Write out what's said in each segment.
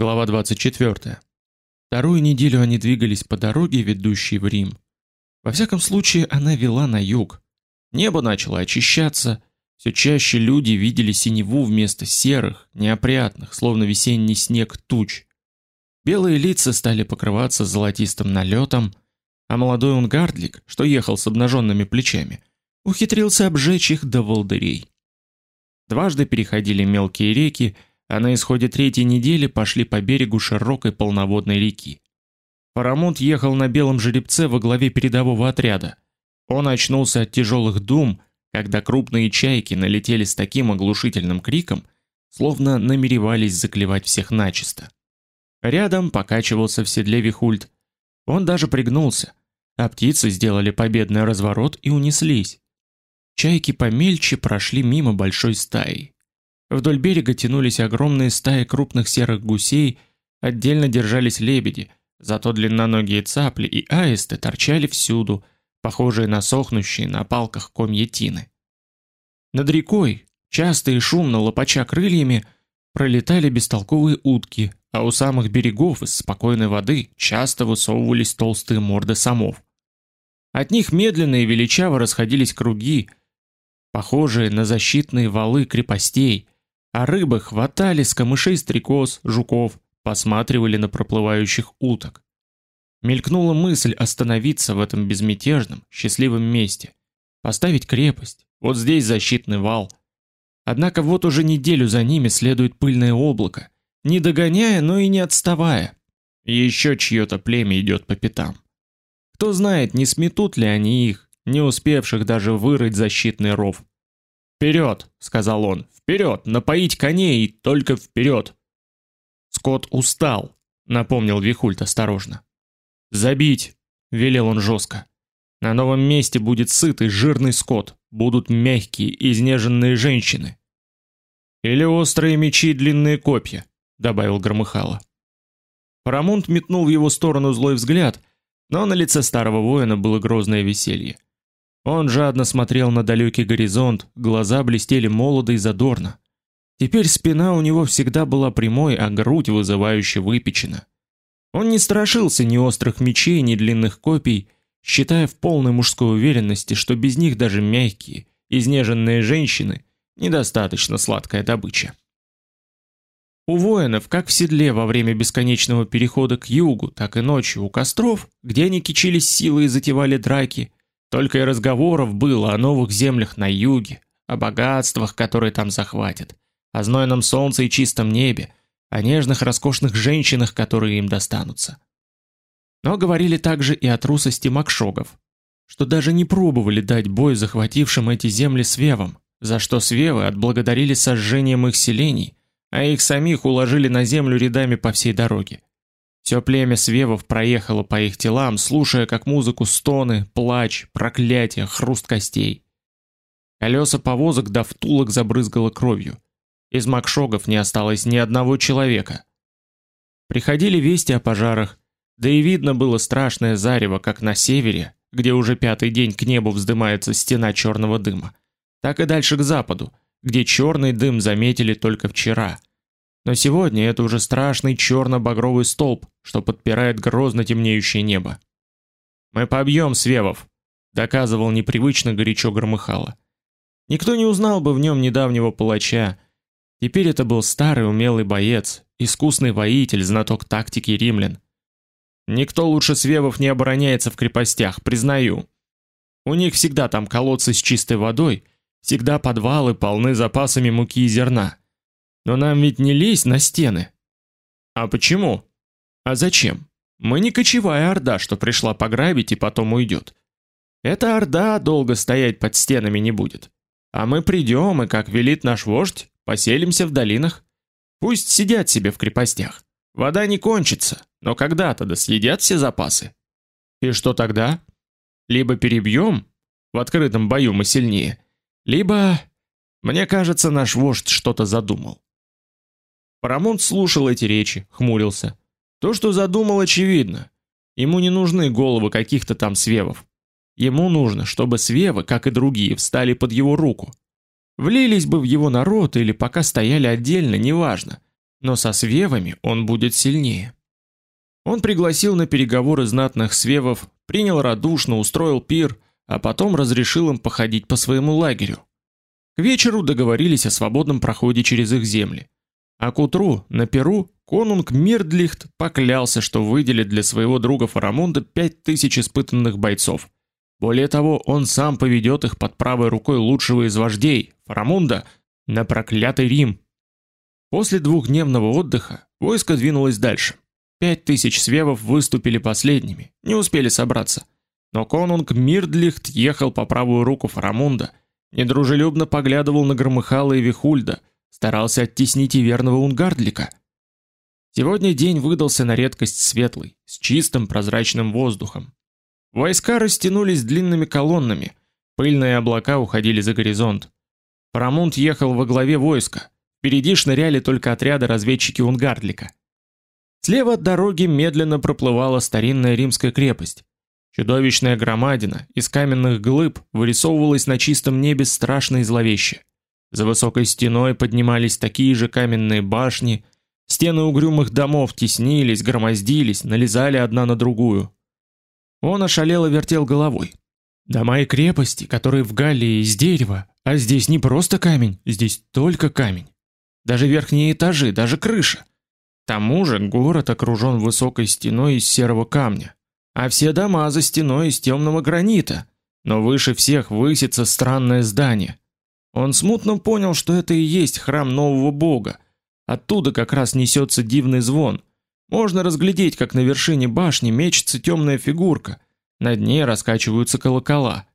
Глава 24. Вторую неделю они двигались по дороге, ведущей в Рим. Во всяком случае, она вела на юг. Небо начало очищаться, все чаще люди видели синеву вместо серых, неопрятных, словно весенний снег туч. Белые лица стали покрываться золотистым налетом, а молодой унгардлик, что ехал с обнаженными плечами, ухитрился обжечь их до волдырей. Дважды переходили мелкие реки, а на исходе третьей недели пошли по берегу широкой полноводной реки. Парамонт ехал на белом жеребце во главе передового отряда. Он очнулся от тяжелых дум, когда крупные чайки налетели с таким оглушительным криком, словно намеревались заклевать всех начисто. Рядом покачивался в седле Вихульд. Он даже пригнулся, а птицы сделали победный разворот и унеслись. Чайки помельче прошли мимо большой стаи. Вдоль берега тянулись огромные стаи крупных серых гусей, отдельно держались лебеди, зато длинноногие цапли и аисты торчали всюду, похожие на сохнущие на палках комья тины. Над рекой, часто и шумно лопача крыльями, пролетали бестолковые утки, а у самых берегов из спокойной воды часто высовывались толстые морды самов. От них медленно и величаво расходились круги, похожие на защитные валы крепостей, а рыбы хватали с камышей стрекоз, жуков, посматривали на проплывающих уток. Мелькнула мысль остановиться в этом безмятежном, счастливом месте, поставить крепость. Вот здесь защитный вал. Однако вот уже неделю за ними следует пыльное облако, не догоняя, но и не отставая. Еще чьё-то племя идет по пятам. Кто знает, не сметут ли они их, не успевших даже вырыть защитный ров. Вперед, сказал он. Вперед, напоить коней и только вперед. Скот устал, напомнил Вихульт осторожно. Забить, велел он жестко. На новом месте будет сытый, жирный скот, будут мягкие, изнеженные женщины. Или острые мечи и длинные копья, добавил Громыхало. Парамонт метнул в его сторону злой взгляд, но на лице старого воина было грозное веселье. Он жадно смотрел на далекий горизонт, глаза блестели молодо и задорно. Теперь спина у него всегда была прямой, а грудь вызывающе выпечена. Он не страшился ни острых мечей, ни длинных копий, считая в полной мужской уверенности, что без них даже мягкие, изнеженные женщины недостаточно сладкая добыча. У воинов, как в седле во время бесконечного перехода к югу, так и ночью у костров, где они кичились силой и затевали драки, только и разговоров было о новых землях на юге, о богатствах, которые там захватят, о знойном солнце и чистом небе, о нежных роскошных женщинах, которые им достанутся. Но говорили также и о трусости макшогов, что даже не пробовали дать бой захватившим эти земли свевам, за что свевы отблагодарили сожжением их селений, а их самих уложили на землю рядами по всей дороге. Все племя свевов проехало по их телам, слушая как музыку стоны, плач, проклятия, хруст костей. Колеса повозок до втулок забрызгало кровью. Из макшогов не осталось ни одного человека. Приходили вести о пожарах, да и видно было страшное зарево как на севере, где уже пятый день к небу вздымается стена черного дыма, так и дальше к западу, где черный дым заметили только вчера – но сегодня это уже страшный черно-багровый столб, что подпирает грозно темнеющее небо. Мы побьем свевов, доказывал непривычно горячо громыхало. Никто не узнал бы в нем недавнего палача. Теперь это был старый умелый боец, искусный воитель, знаток тактики римлян. Никто лучше свевов не обороняется в крепостях, признаю. У них всегда там колодцы с чистой водой, всегда подвалы полны запасами муки и зерна. Но нам ведь не лезть на стены. А почему? А зачем? Мы не кочевая орда, что пришла пограбить и потом уйдет. Эта орда долго стоять под стенами не будет. А мы придем и, как велит наш вождь, поселимся в долинах. Пусть сидят себе в крепостях. Вода не кончится, но когда-то да съедят все запасы. И что тогда? Либо перебьем, в открытом бою мы сильнее, либо, мне кажется, наш вождь что-то задумал. Парамонт слушал эти речи, хмурился. То, что задумал, очевидно. Ему не нужны головы каких-то там свевов. Ему нужно, чтобы свевы, как и другие, встали под его руку. Влились бы в его народ или пока стояли отдельно, неважно. но со свевами он будет сильнее. Он пригласил на переговоры знатных свевов, принял радушно, устроил пир, а потом разрешил им походить по своему лагерю. К вечеру договорились о свободном проходе через их земли. А к утру на Перу конунг Мирдлихт поклялся, что выделит для своего друга Фарамунда пять тысяч испытанных бойцов. Более того, он сам поведет их под правой рукой лучшего из вождей, Фарамунда, на проклятый Рим. После двухдневного отдыха войско двинулось дальше. Пять тысяч свевов выступили последними, не успели собраться. Но конунг Мирдлихт ехал по правую руку Фарамунда, недружелюбно поглядывал на Громыхала и Вихульда, старался оттеснить и верного Унгардлика. Сегодня день выдался на редкость светлый, с чистым прозрачным воздухом. Войска растянулись длинными колоннами, пыльные облака уходили за горизонт. Парамунд ехал во главе войска. Впереди шныряли только отряды разведчики Унгардлика. Слева от дороги медленно проплывала старинная римская крепость. Чудовищная громадина из каменных глыб вырисовывалась на чистом небе страшно и зловеще. За высокой стеной поднимались такие же каменные башни, стены угрюмых домов теснились, громоздились, налезали одна на другую. Он ошалело вертел головой. Дома и крепости, которые в Галлии из дерева, а здесь не просто камень, здесь только камень. Даже верхние этажи, даже крыша. К тому же город окружен высокой стеной из серого камня, а все дома за стеной из темного гранита. Но выше всех высится странное здание, он смутно понял, что это и есть храм нового бога. Оттуда как раз несется дивный звон. Можно разглядеть, как на вершине башни мечется темная фигурка. Над ней раскачиваются колокола.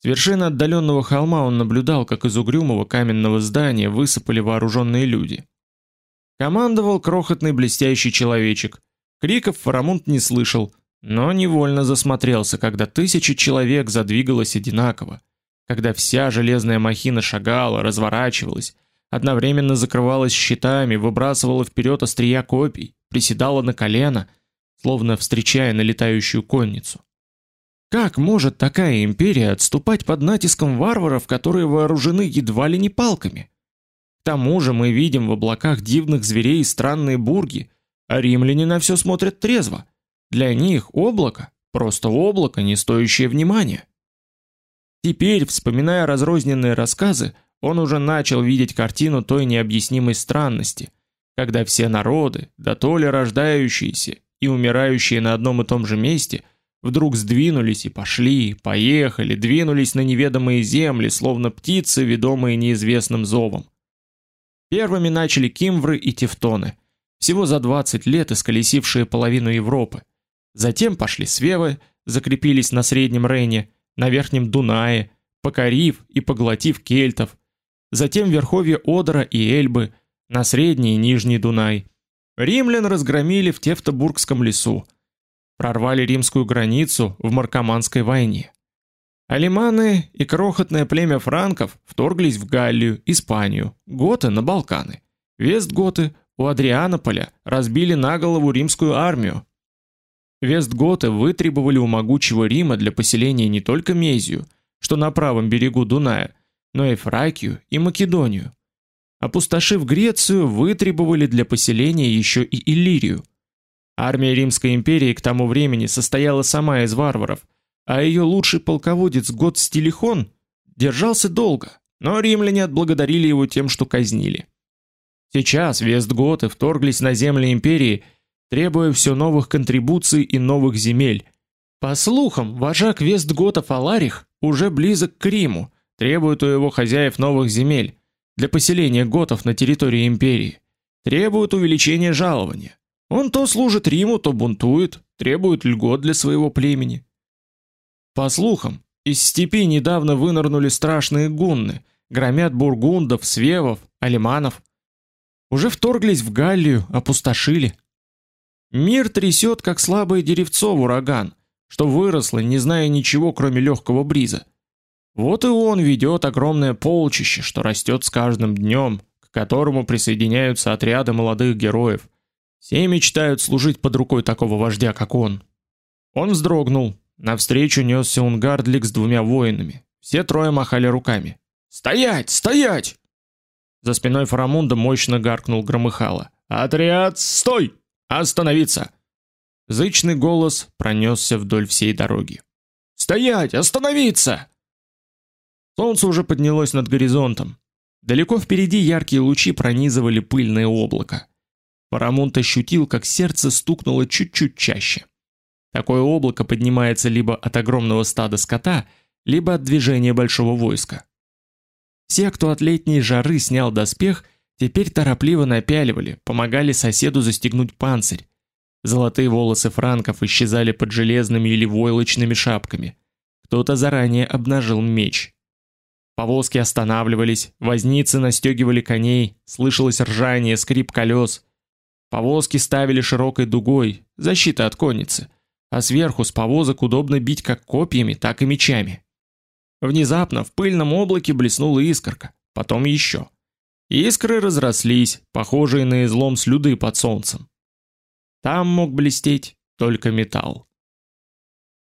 С вершины отдаленного холма он наблюдал, как из угрюмого каменного здания высыпали вооруженные люди. Командовал крохотный блестящий человечек. Криков Фарамунд не слышал, но невольно засмотрелся, когда тысячи человек задвигалось одинаково когда вся железная махина шагала, разворачивалась, одновременно закрывалась щитами, выбрасывала вперед острия копий, приседала на колено, словно встречая налетающую конницу. Как может такая империя отступать под натиском варваров, которые вооружены едва ли не палками? К тому же мы видим в облаках дивных зверей странные бурги, а римляне на все смотрят трезво. Для них облако просто облако, не стоящее внимания. Теперь, вспоминая разрозненные рассказы, он уже начал видеть картину той необъяснимой странности, когда все народы, да то ли рождающиеся и умирающие на одном и том же месте, вдруг сдвинулись и пошли, поехали, двинулись на неведомые земли, словно птицы, ведомые неизвестным зовом. Первыми начали кимвры и тевтоны, всего за 20 лет исколесившие половину Европы. Затем пошли свевы, закрепились на Среднем Рейне, на Верхнем Дунае, покорив и поглотив кельтов, затем верховье Одера и Эльбы, на Средний и Нижний Дунай. Римлян разгромили в Тевтобургском лесу, прорвали римскую границу в Маркоманской войне. Алиманы и крохотное племя франков вторглись в Галлию, Испанию, готы на Балканы. Вестготы у Адрианополя разбили на голову римскую армию, Вестготы вытребовали у могучего Рима для поселения не только Мезию, что на правом берегу Дуная, но и Фракию и Македонию. Опустошив Грецию, вытребовали для поселения еще и Иллирию. Армия Римской империи к тому времени состояла сама из варваров, а ее лучший полководец Гот Стилихон держался долго, но римляне отблагодарили его тем, что казнили. Сейчас вестготы вторглись на земли империи – требуя все новых контрибуций и новых земель. По слухам, вожак Вестготов Аларих уже близок к Риму, требует у его хозяев новых земель для поселения готов на территории империи, требует увеличения жалования. Он то служит Риму, то бунтует, требует льгот для своего племени. По слухам, из степи недавно вынырнули страшные гунны, громят бургундов, свевов, алиманов. Уже вторглись в Галлию, опустошили. Мир трясет, как слабое деревцо в ураган, что выросло, не зная ничего, кроме легкого бриза. Вот и он ведет огромное полчище, что растет с каждым днем, к которому присоединяются отряды молодых героев. Все мечтают служить под рукой такого вождя, как он. Он вздрогнул. Навстречу несся Унгардлик с двумя воинами. Все трое махали руками. «Стоять! Стоять!» За спиной Фарамунда мощно гаркнул Громыхало. Отряд, стой! Остановиться! Зычный голос пронесся вдоль всей дороги. Стоять, остановиться! Солнце уже поднялось над горизонтом. Далеко впереди яркие лучи пронизывали пыльное облако. Парамонт ощутил, как сердце стукнуло чуть-чуть чаще. Такое облако поднимается либо от огромного стада скота, либо от движения большого войска. Все, кто от летней жары снял доспех, теперь торопливо напяливали, помогали соседу застегнуть панцирь. Золотые волосы франков исчезали под железными или войлочными шапками. Кто-то заранее обнажил меч. Повозки останавливались, возницы настегивали коней, слышалось ржание, скрип колес. Повозки ставили широкой дугой, защита от конницы, а сверху с повозок удобно бить как копьями, так и мечами. Внезапно в пыльном облаке блеснула искорка, потом еще. Искры разрослись, похожие на излом слюды под солнцем. Там мог блестеть только металл.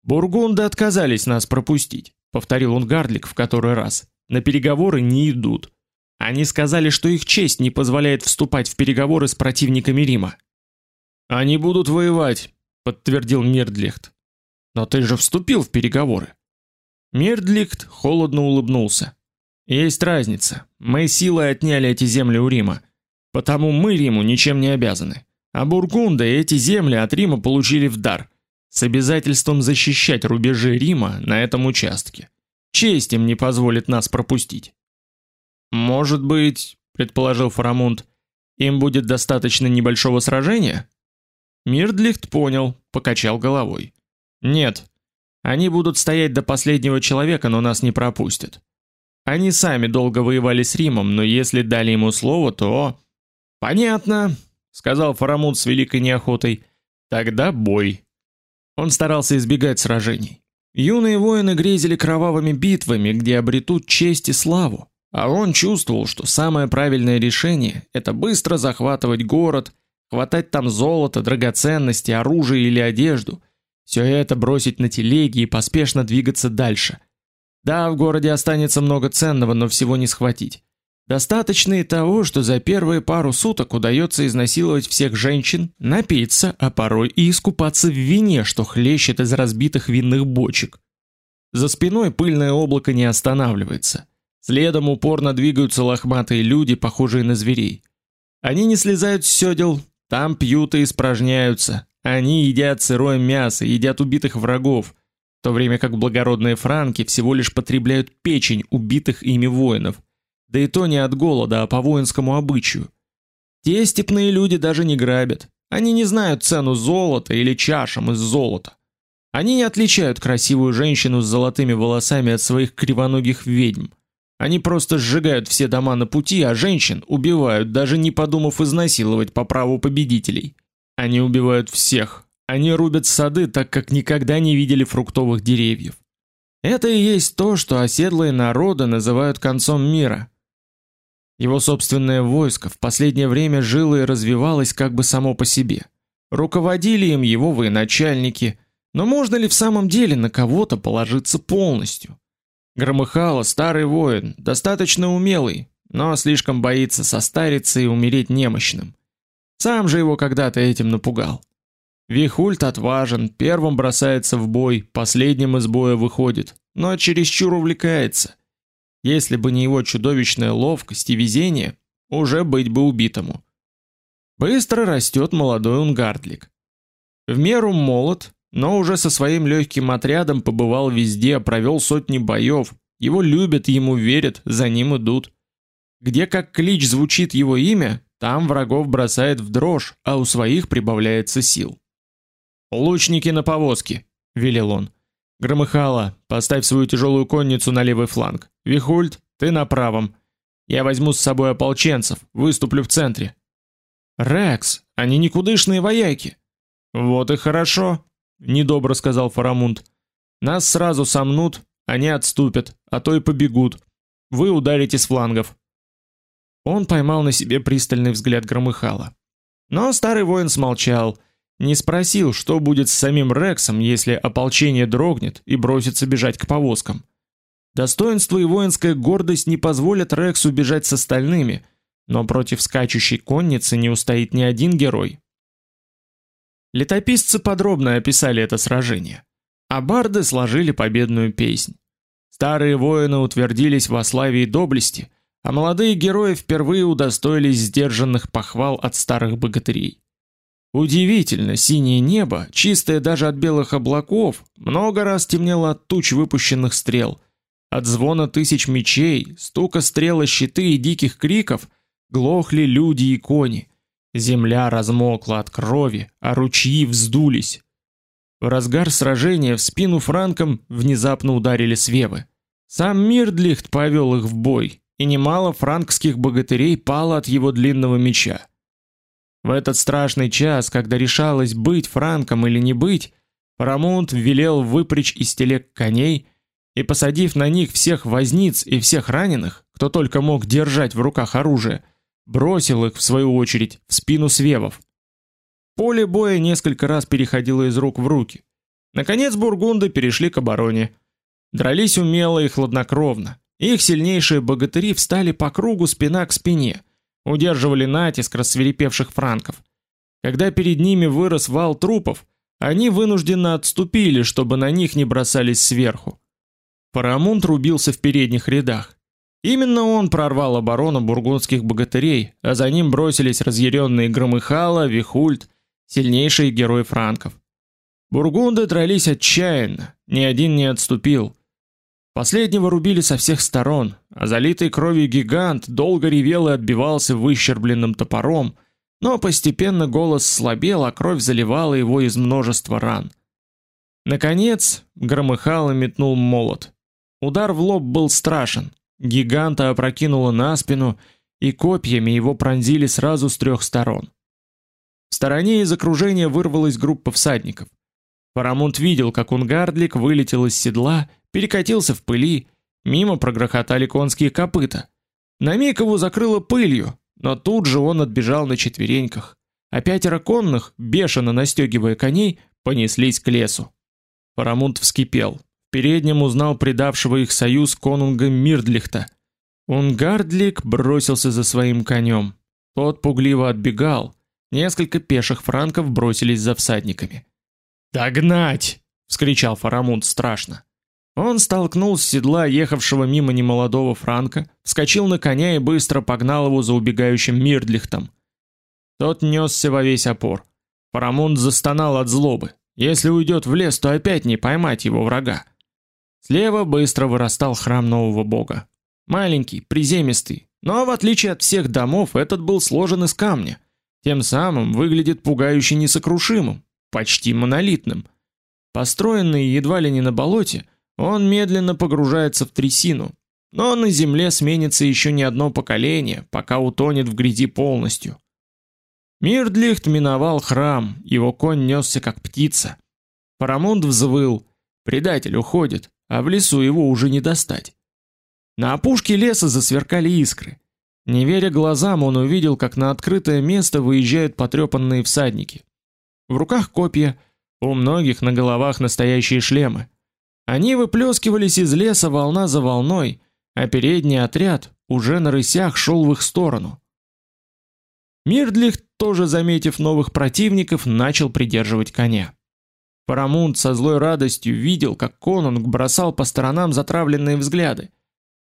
Бургунды отказались нас пропустить, повторил он Гардлик в который раз. На переговоры не идут. Они сказали, что их честь не позволяет вступать в переговоры с противниками Рима. Они будут воевать, подтвердил Мирдлихт. Но ты же вступил в переговоры. Мирдлихт холодно улыбнулся. Есть разница. Мы силой отняли эти земли у Рима, потому мы Риму ничем не обязаны. А бургунды эти земли от Рима получили в дар с обязательством защищать рубежи Рима на этом участке. Честь им не позволит нас пропустить. Может быть, предположил Фарамунд, им будет достаточно небольшого сражения? Мирдлихт понял, покачал головой. Нет. Они будут стоять до последнего человека, но нас не пропустят. Они сами долго воевали с Римом, но если дали ему слово, то Понятно, сказал Фарамунд с великой неохотой. Тогда бой. Он старался избегать сражений. Юные воины грезили кровавыми битвами, где обретут честь и славу, а он чувствовал, что самое правильное решение это быстро захватывать город, хватать там золото, драгоценности, оружие или одежду. Все это бросить на телеги и поспешно двигаться дальше. Да, в городе останется много ценного, но всего не схватить. Достаточно и того, что за первые пару суток удается изнасиловать всех женщин, напиться, а порой и искупаться в вине, что хлещет из разбитых винных бочек. За спиной пыльное облако не останавливается. Следом упорно двигаются лохматые люди, похожие на зверей. Они не слезают с сёдел, там пьют и испражняются. Они едят сырое мясо, едят убитых врагов, в то время как благородные франки всего лишь потребляют печень убитых ими воинов – да и то не от голода, а по воинскому обычаю. Те степные люди даже не грабят. Они не знают цену золота или чашам из золота. Они не отличают красивую женщину с золотыми волосами от своих кривоногих ведьм. Они просто сжигают все дома на пути, а женщин убивают, даже не подумав изнасиловать по праву победителей. Они убивают всех. Они рубят сады, так как никогда не видели фруктовых деревьев. Это и есть то, что оседлые народы называют концом мира. Его собственное войско в последнее время жило и развивалось как бы само по себе. Руководили им его военачальники, но можно ли в самом деле на кого-то положиться полностью? Громыхало старый воин, достаточно умелый, но слишком боится состариться и умереть немощным. Сам же его когда-то этим напугал. Вихульт отважен, первым бросается в бой, последним из боя выходит, но чересчур увлекается – если бы не его чудовищная ловкость и везение, уже быть бы убитому. Быстро растет молодой унгардлик. В меру молод, но уже со своим легким отрядом побывал везде, провел сотни боев. Его любят, ему верят, за ним идут. Где как клич звучит его имя, там врагов бросает в дрожь, а у своих прибавляется сил. Лучники на повозке, велел он. Громыхало, поставь свою тяжелую конницу на левый фланг. Вихульд, ты на правом. Я возьму с собой ополченцев, выступлю в центре. Рекс, они никудышные вояки. Вот и хорошо, недобро сказал Фарамунд. Нас сразу сомнут, они отступят, а то и побегут. Вы ударите с флангов. Он поймал на себе пристальный взгляд Громыхала. Но старый воин смолчал, не спросил, что будет с самим Рексом, если ополчение дрогнет и бросится бежать к повозкам. Достоинство и воинская гордость не позволят Рексу бежать с остальными, но против скачущей конницы не устоит ни один герой. Летописцы подробно описали это сражение, а барды сложили победную песнь. Старые воины утвердились во славе и доблести, а молодые герои впервые удостоились сдержанных похвал от старых богатырей. Удивительно, синее небо, чистое даже от белых облаков, много раз темнело от туч выпущенных стрел. От звона тысяч мечей, стука стрел о щиты и диких криков глохли люди и кони. Земля размокла от крови, а ручьи вздулись. В разгар сражения в спину франкам внезапно ударили свевы. Сам Мирдлихт повел их в бой, и немало франкских богатырей пало от его длинного меча. В этот страшный час, когда решалось быть франком или не быть, Парамонт велел выпрячь из телег коней и посадив на них всех возниц и всех раненых, кто только мог держать в руках оружие, бросил их в свою очередь в спину свевов. Поле боя несколько раз переходило из рук в руки. Наконец бургунды перешли к обороне. Дрались умело и хладнокровно. Их сильнейшие богатыри встали по кругу спина к спине, удерживали натиск рассверепевших франков. Когда перед ними вырос вал трупов, они вынужденно отступили, чтобы на них не бросались сверху. Парамунт рубился в передних рядах. Именно он прорвал оборону бургундских богатырей, а за ним бросились разъяренные Громыхало, Вихульд, сильнейшие герои франков. Бургунды дрались отчаянно, ни один не отступил. Последнего рубили со всех сторон, а залитый кровью гигант долго ревел и отбивался выщербленным топором, но постепенно голос слабел, а кровь заливала его из множества ран. Наконец, Громыхало метнул молот. Удар в лоб был страшен. Гиганта опрокинуло на спину, и копьями его пронзили сразу с трех сторон. В стороне из окружения вырвалась группа всадников. Парамонт видел, как Унгардлик вылетел из седла, перекатился в пыли, мимо прогрохотали конские копыта. На миг его закрыло пылью, но тут же он отбежал на четвереньках, а пятеро конных, бешено настегивая коней, понеслись к лесу. Парамонт вскипел переднем узнал предавшего их союз конунга Мирдлихта. Унгардлик бросился за своим конем. Тот пугливо отбегал. Несколько пеших франков бросились за всадниками. "Догнать!" вскричал Фарамунд страшно. Он столкнул с седла ехавшего мимо немолодого франка, вскочил на коня и быстро погнал его за убегающим Мирдлихтом. Тот нёсся во весь опор. Фарамунд застонал от злобы. Если уйдет в лес, то опять не поймать его врага. Слева быстро вырастал храм нового бога. Маленький, приземистый, но в отличие от всех домов, этот был сложен из камня. Тем самым выглядит пугающе несокрушимым, почти монолитным. Построенный едва ли не на болоте, он медленно погружается в трясину, но на земле сменится еще не одно поколение, пока утонет в грязи полностью. Мирдлихт миновал храм, его конь несся как птица. Парамунд взвыл, предатель уходит а в лесу его уже не достать. На опушке леса засверкали искры. Не веря глазам, он увидел, как на открытое место выезжают потрепанные всадники. В руках копья, у многих на головах настоящие шлемы. Они выплескивались из леса волна за волной, а передний отряд уже на рысях шел в их сторону. Мирдлих, тоже заметив новых противников, начал придерживать коня. Парамунд со злой радостью видел, как Конунг бросал по сторонам затравленные взгляды.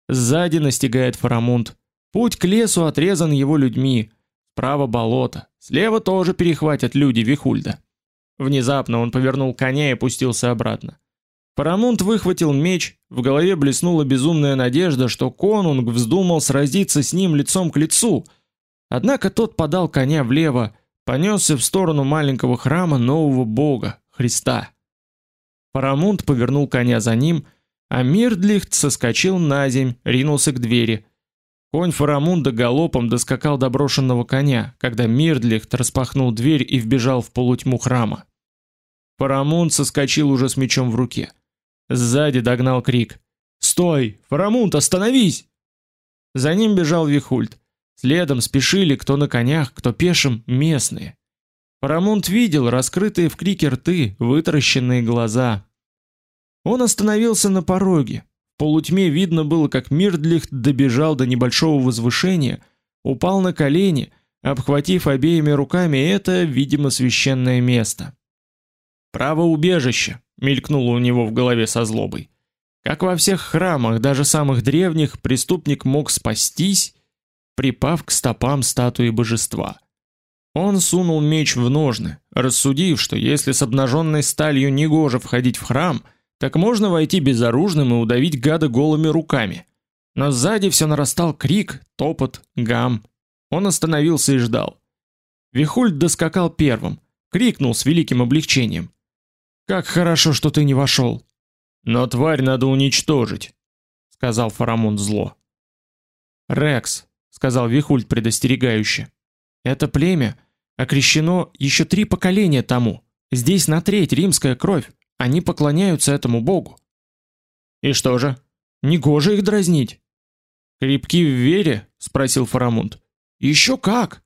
Сзади настигает Фарамунд. Путь к лесу отрезан его людьми. Справа болото, слева тоже перехватят люди Вихульда. Внезапно он повернул коня и пустился обратно. Парамунд выхватил меч, в голове блеснула безумная надежда, что Конунг вздумал сразиться с ним лицом к лицу. Однако тот подал коня влево, понесся в сторону маленького храма нового бога, Христа. Парамунд повернул коня за ним, а Мирдлихт соскочил на земь, ринулся к двери. Конь Фарамунда галопом доскакал до брошенного коня, когда Мирдлихт распахнул дверь и вбежал в полутьму храма. Фарамунд соскочил уже с мечом в руке. Сзади догнал крик: "Стой, Фарамунд, остановись!" За ним бежал Вихульд. Следом спешили кто на конях, кто пешим, местные. Парамонт видел раскрытые в крике рты, вытаращенные глаза. Он остановился на пороге. В полутьме видно было, как Мирдлих добежал до небольшого возвышения, упал на колени, обхватив обеими руками это, видимо, священное место. Право убежища мелькнуло у него в голове со злобой. Как во всех храмах, даже самых древних, преступник мог спастись, припав к стопам статуи божества. Он сунул меч в ножны, рассудив, что если с обнаженной сталью негоже входить в храм, так можно войти безоружным и удавить гада голыми руками. Но сзади все нарастал крик, топот, гам. Он остановился и ждал. Вихульд доскакал первым, крикнул с великим облегчением: "Как хорошо, что ты не вошел!» Но тварь надо уничтожить, сказал Фарамунд зло. Рекс, сказал Вихульд предостерегающе. Это племя окрещено еще три поколения тому. Здесь на треть римская кровь. Они поклоняются этому богу. И что же? Негоже их дразнить. Крепки в вере? спросил Фарамунд. Еще как,